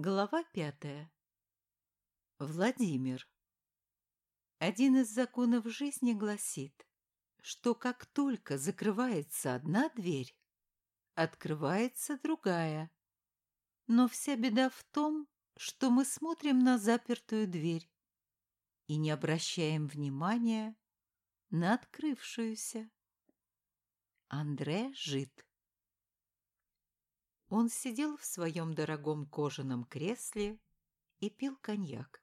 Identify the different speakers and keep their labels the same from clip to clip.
Speaker 1: Глава пятая. Владимир. Один из законов жизни гласит, что как только закрывается одна дверь, открывается другая. Но вся беда в том, что мы смотрим на запертую дверь и не обращаем внимания на открывшуюся. Андре Жит. Он сидел в своем дорогом кожаном кресле и пил коньяк.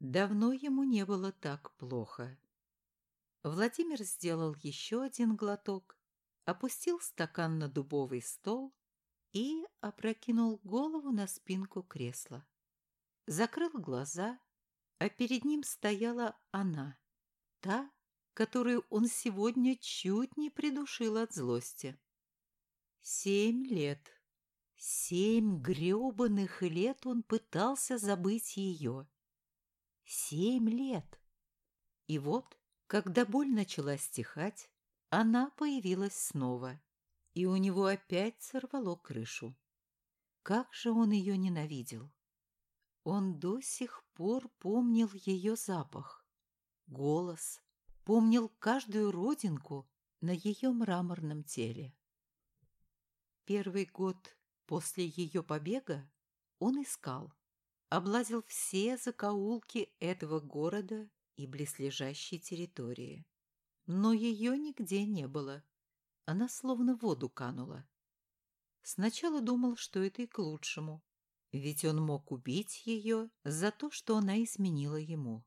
Speaker 1: Давно ему не было так плохо. Владимир сделал еще один глоток, опустил стакан на дубовый стол и опрокинул голову на спинку кресла. Закрыл глаза, а перед ним стояла она, та, которую он сегодня чуть не придушил от злости. Семь лет Семь грёбаных лет он пытался забыть ее. Семь лет. И вот, когда боль начала стихать, она появилась снова, и у него опять сорвало крышу. Как же он ее ненавидел! Он до сих пор помнил ее запах, голос, помнил каждую родинку на ее мраморном теле. Первый год После ее побега он искал, облазил все закоулки этого города и близлежащей территории. Но ее нигде не было. Она словно в воду канула. Сначала думал, что это и к лучшему, ведь он мог убить ее за то, что она изменила ему.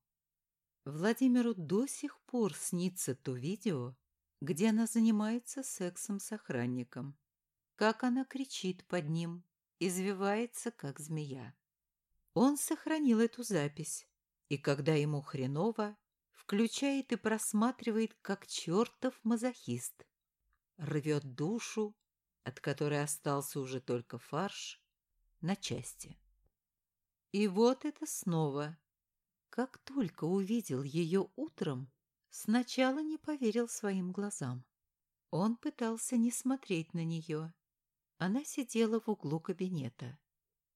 Speaker 1: Владимиру до сих пор снится то видео, где она занимается сексом с охранником как она кричит под ним, извивается, как змея. Он сохранил эту запись, и когда ему хреново, включает и просматривает, как чертов мазохист. Рвет душу, от которой остался уже только фарш, на части. И вот это снова. Как только увидел ее утром, сначала не поверил своим глазам. Он пытался не смотреть на нее, она сидела в углу кабинета.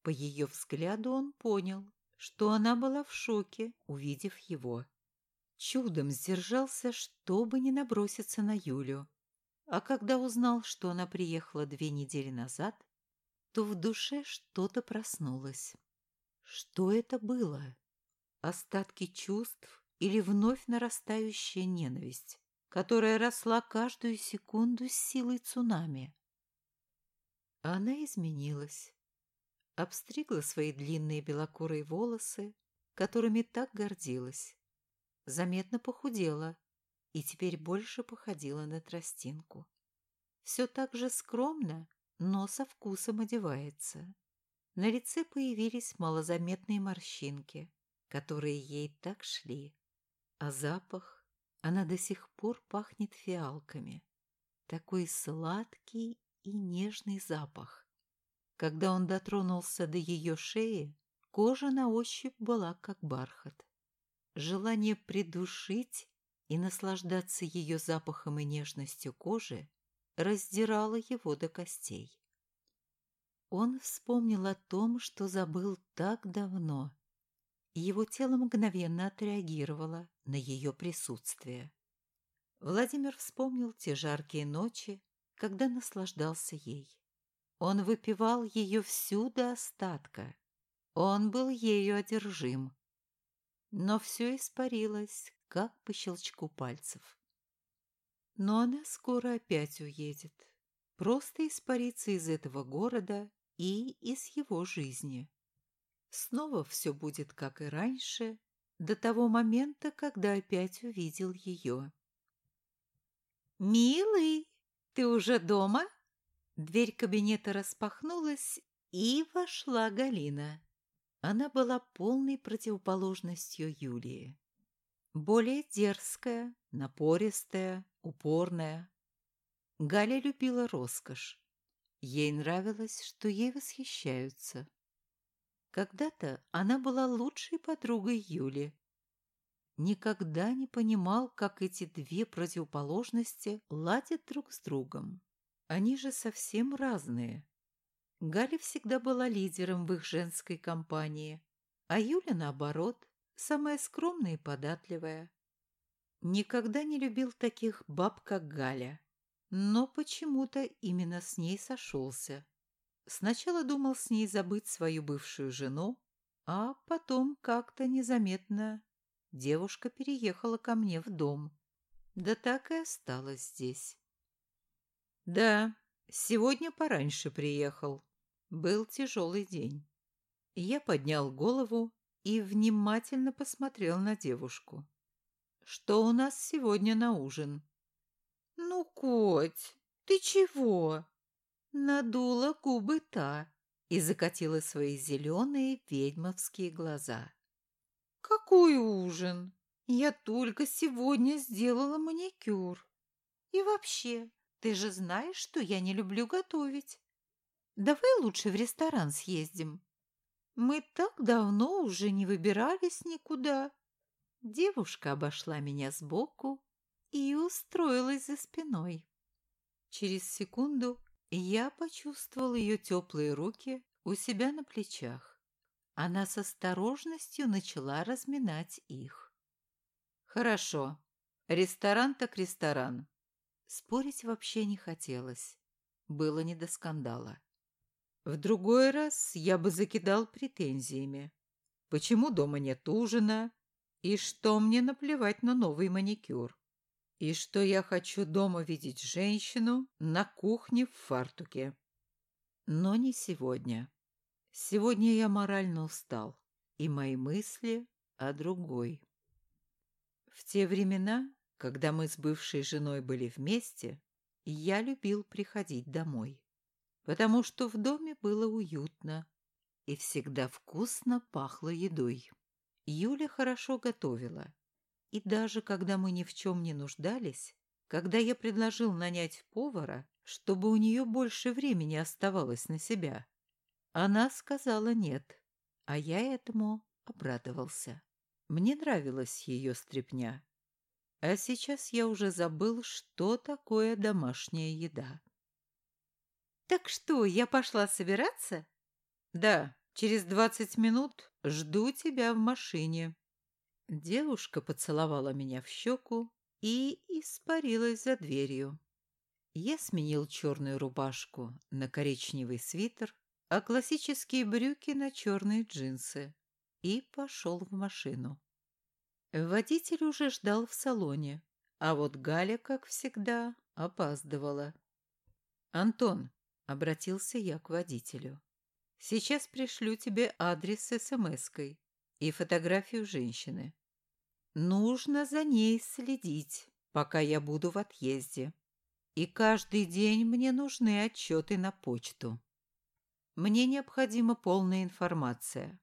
Speaker 1: По ее взгляду он понял, что она была в шоке, увидев его. Чудом сдержался, чтобы не наброситься на Юлю. А когда узнал, что она приехала две недели назад, то в душе что-то проснулось. Что это было? Остатки чувств или вновь нарастающая ненависть, которая росла каждую секунду с силой цунами? Она изменилась. Обстригла свои длинные белокурые волосы, которыми так гордилась. Заметно похудела и теперь больше походила на тростинку. Все так же скромно, но со вкусом одевается. На лице появились малозаметные морщинки, которые ей так шли. А запах, она до сих пор пахнет фиалками. Такой сладкий и нежный запах. Когда он дотронулся до ее шеи, кожа на ощупь была как бархат. Желание придушить и наслаждаться ее запахом и нежностью кожи раздирало его до костей. Он вспомнил о том, что забыл так давно. Его тело мгновенно отреагировало на ее присутствие. Владимир вспомнил те жаркие ночи, когда наслаждался ей. Он выпивал ее всю до остатка. Он был ею одержим. Но все испарилось, как по щелчку пальцев. Но она скоро опять уедет. Просто испарится из этого города и из его жизни. Снова все будет, как и раньше, до того момента, когда опять увидел ее. «Милый!» «Ты уже дома?» Дверь кабинета распахнулась, и вошла Галина. Она была полной противоположностью Юлии. Более дерзкая, напористая, упорная. Галя любила роскошь. Ей нравилось, что ей восхищаются. Когда-то она была лучшей подругой Юли, никогда не понимал, как эти две противоположности ладят друг с другом. Они же совсем разные. Галя всегда была лидером в их женской компании, а Юля, наоборот, самая скромная и податливая. Никогда не любил таких баб, как Галя, но почему-то именно с ней сошелся. Сначала думал с ней забыть свою бывшую жену, а потом как-то незаметно девушка переехала ко мне в дом. Да так и осталась здесь. Да, сегодня пораньше приехал. Был тяжелый день. Я поднял голову и внимательно посмотрел на девушку. «Что у нас сегодня на ужин?» «Ну, Коть, ты чего?» Надула губы та и закатила свои зеленые ведьмовские глаза. «Какой ужин? Я только сегодня сделала маникюр. И вообще, ты же знаешь, что я не люблю готовить. Давай лучше в ресторан съездим. Мы так давно уже не выбирались никуда. Девушка обошла меня сбоку и устроилась за спиной. Через секунду я почувствовал ее теплые руки у себя на плечах. Она с осторожностью начала разминать их. «Хорошо. Ресторан так ресторан». Спорить вообще не хотелось. Было не до скандала. В другой раз я бы закидал претензиями. Почему дома нет ужина? И что мне наплевать на новый маникюр? И что я хочу дома видеть женщину на кухне в фартуке? Но не сегодня. Сегодня я морально устал, и мои мысли о другой. В те времена, когда мы с бывшей женой были вместе, я любил приходить домой потому что в доме было уютно и всегда вкусно пахло едой. Юля хорошо готовила, и даже когда мы ни в чем не нуждались, когда я предложил нанять повара, чтобы у нее больше времени оставалось на себя, она сказала нет, а я этому обрадовался. Мне нравилась ее стряпня. А сейчас я уже забыл, что такое домашняя еда. «Так что, я пошла собираться?» «Да, через двадцать минут жду тебя в машине». Девушка поцеловала меня в щеку и испарилась за дверью. Я сменил черную рубашку на коричневый свитер, а классические брюки на черные джинсы и пошел в машину. Водитель уже ждал в салоне, а вот Галя, как всегда, опаздывала. «Антон, Обратился я к водителю. Сейчас пришлю тебе адрес с смс-кой и фотографию женщины. Нужно за ней следить, пока я буду в отъезде. И каждый день мне нужны отчеты на почту. Мне необходима полная информация.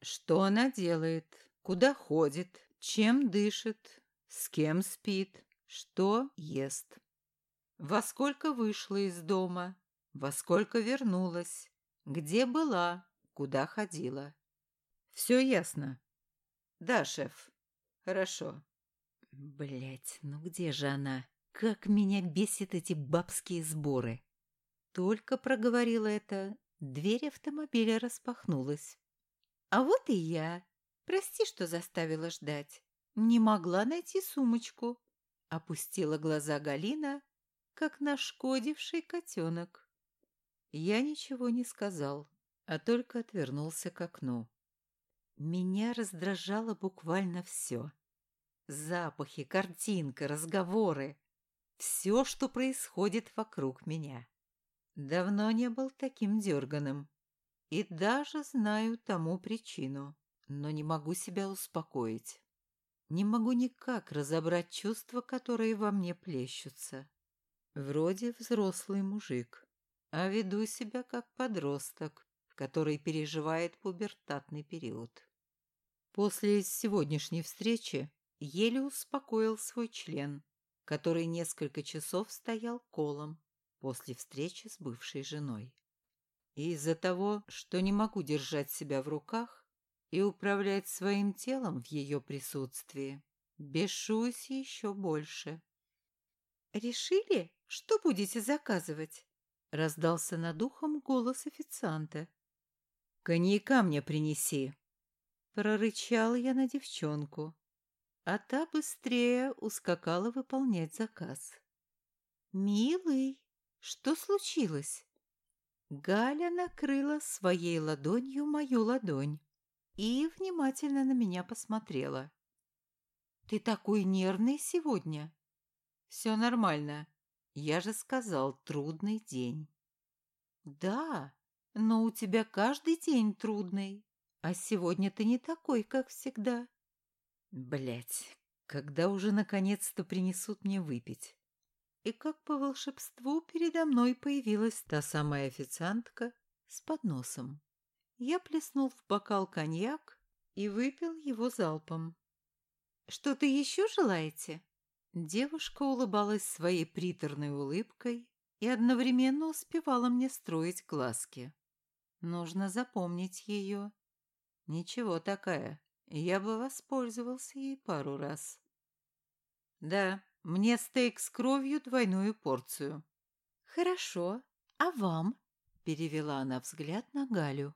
Speaker 1: Что она делает, куда ходит, чем дышит, с кем спит, что ест. Во сколько вышла из дома, во сколько вернулась, где была, куда ходила. Все ясно? Да, шеф. Хорошо. Блять, ну где же она? Как меня бесит эти бабские сборы. Только проговорила это, дверь автомобиля распахнулась. А вот и я. Прости, что заставила ждать. Не могла найти сумочку. Опустила глаза Галина, как нашкодивший котенок. Я ничего не сказал, а только отвернулся к окну. Меня раздражало буквально все. Запахи, картинка, разговоры. Все, что происходит вокруг меня. Давно не был таким дерганым. И даже знаю тому причину, но не могу себя успокоить. Не могу никак разобрать чувства, которые во мне плещутся. Вроде взрослый мужик, а веду себя как подросток, который переживает пубертатный период. После сегодняшней встречи еле успокоил свой член, который несколько часов стоял колом после встречи с бывшей женой. И из-за того, что не могу держать себя в руках и управлять своим телом в ее присутствии, бешусь еще больше. «Решили, что будете заказывать?» Раздался над ухом голос официанта. «Коньяка мне принеси!» Прорычал я на девчонку, а та быстрее ускакала выполнять заказ. «Милый, что случилось?» Галя накрыла своей ладонью мою ладонь и внимательно на меня посмотрела. «Ты такой нервный сегодня?» «Все нормально. Я же сказал, трудный день». «Да, но у тебя каждый день трудный, а сегодня ты не такой, как всегда». Блять, когда уже наконец-то принесут мне выпить? И как по волшебству передо мной появилась та самая официантка с подносом. Я плеснул в бокал коньяк и выпил его залпом. «Что-то еще желаете?» Девушка улыбалась своей приторной улыбкой и одновременно успевала мне строить глазки. Нужно запомнить ее. Ничего такая, я бы воспользовался ей пару раз. Да, мне стейк с кровью двойную порцию. Хорошо, а вам? Перевела она взгляд на Галю.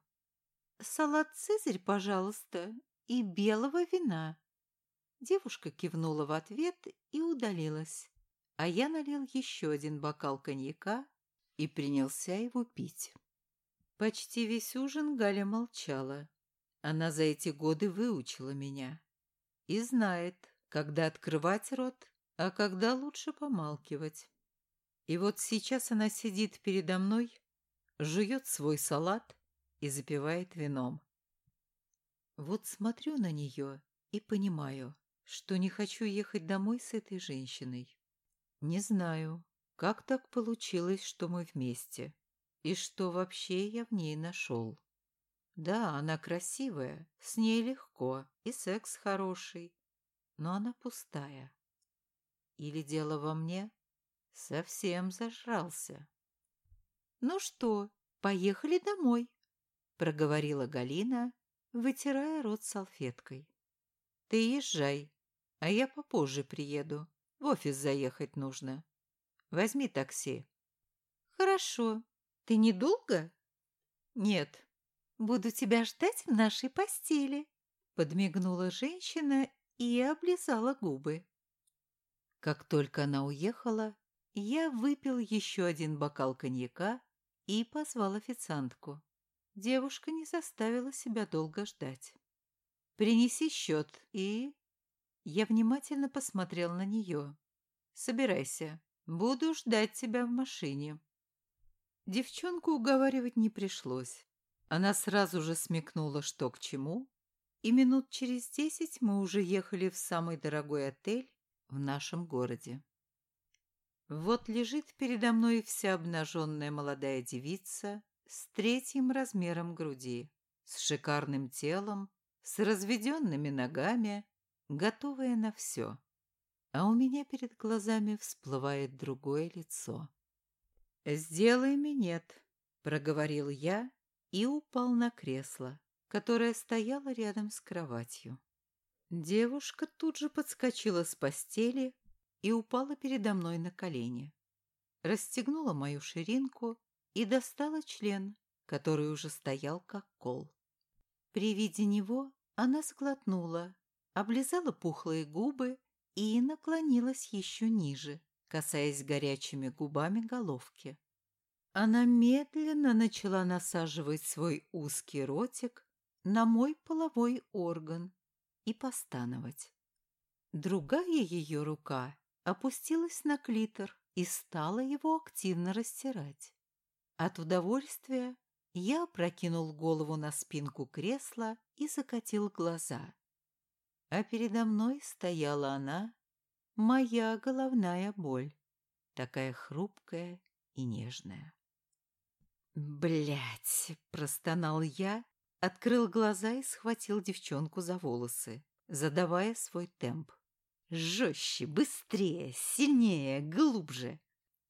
Speaker 1: Салат «Цезарь», пожалуйста, и белого вина. Девушка кивнула в ответ и удалилась, а я налил еще один бокал коньяка и принялся его пить. Почти весь ужин Галя молчала. Она за эти годы выучила меня и знает, когда открывать рот, а когда лучше помалкивать. И вот сейчас она сидит передо мной, жует свой салат и запивает вином. Вот смотрю на нее и понимаю, что не хочу ехать домой с этой женщиной. Не знаю, как так получилось, что мы вместе, и что вообще я в ней нашел. Да, она красивая, с ней легко, и секс хороший, но она пустая. Или дело во мне? Совсем зажрался. «Ну что, поехали домой?» — проговорила Галина, вытирая рот салфеткой. «Ты езжай, а я попозже приеду. В офис заехать нужно. Возьми такси». «Хорошо. Ты недолго?» «Нет». «Буду тебя ждать в нашей постели», — подмигнула женщина и облизала губы. Как только она уехала, я выпил еще один бокал коньяка и позвал официантку. Девушка не заставила себя долго ждать. «Принеси счет и...» Я внимательно посмотрел на нее. «Собирайся. Буду ждать тебя в машине». Девчонку уговаривать не пришлось. Она сразу же смекнула, что к чему, и минут через десять мы уже ехали в самый дорогой отель в нашем городе. Вот лежит передо мной вся обнаженная молодая девица с третьим размером груди, с шикарным телом, с разведенными ногами, готовая на все. А у меня перед глазами всплывает другое лицо. «Сделай минет», — проговорил я и упал на кресло, которое стояло рядом с кроватью. Девушка тут же подскочила с постели и упала передо мной на колени. Расстегнула мою ширинку и достала член, который уже стоял как кол. При виде него она сглотнула, облизала пухлые губы и наклонилась еще ниже, касаясь горячими губами головки. Она медленно начала насаживать свой узкий ротик на мой половой орган и постановать. Другая ее рука опустилась на клитор и стала его активно растирать. От удовольствия я прокинул голову на спинку кресла и закатил глаза. А передо мной стояла она, моя головная боль, такая хрупкая и нежная. Блять, простонал я, открыл глаза и схватил девчонку за волосы, задавая свой темп. Жестче, быстрее, сильнее, глубже.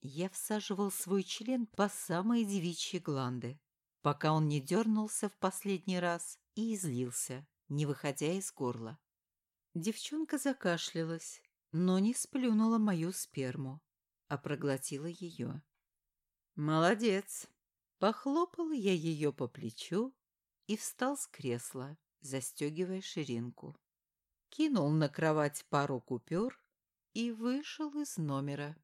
Speaker 1: Я всаживал свой член по самой девичьи гланды, пока он не дернулся в последний раз и излился, не выходя из горла. Девчонка закашлялась, но не сплюнула мою сперму, а проглотила ее. Молодец. Похлопал я ее по плечу и встал с кресла, застегивая ширинку. Кинул на кровать пару купюр и вышел из номера.